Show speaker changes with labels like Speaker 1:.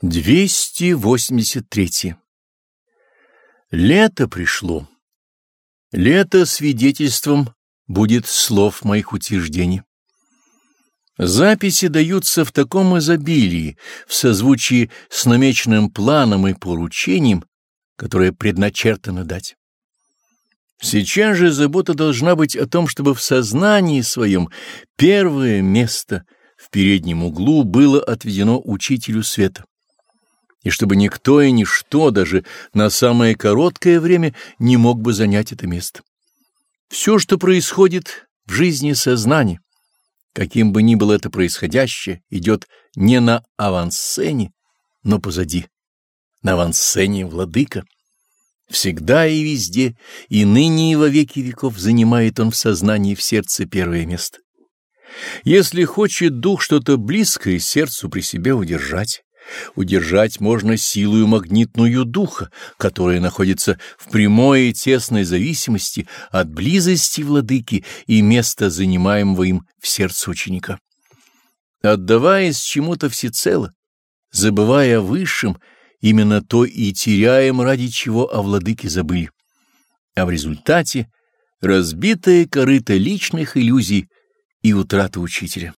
Speaker 1: 283. Лето пришло. Лето свидетельством будет слов моих утверждений. Записи даются в таком изобилии, в созвучии с намеченным планом и поручением, которое предначертано дать. Сейчас же забота должна быть о том, чтобы в сознании своем первое место в переднем углу было отведено учителю света и чтобы никто и ничто даже на самое короткое время не мог бы занять это место. Все, что происходит в жизни сознания, каким бы ни было это происходящее, идет не на авансцене, но позади. На авансцене владыка. Всегда и везде, и ныне и во веки веков занимает он в сознании в сердце первое место. Если хочет дух что-то близкое сердцу при себе удержать, Удержать можно силою магнитную духа, которая находится в прямой и тесной зависимости от близости владыки и места, занимаемого им в сердце ученика. Отдаваясь чему-то всецело, забывая о высшем, именно то и теряем, ради чего о владыке забыли. А в результате разбитая корыто личных иллюзий и утрата учителя.